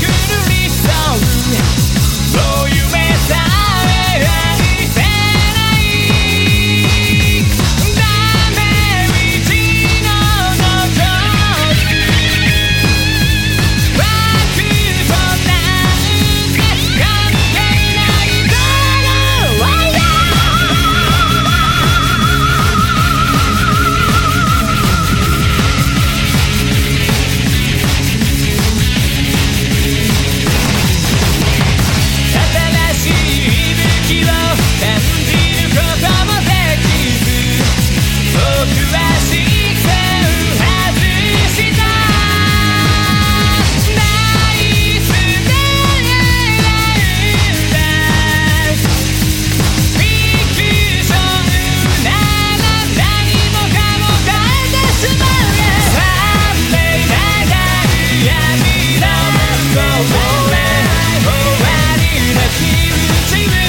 good Save it.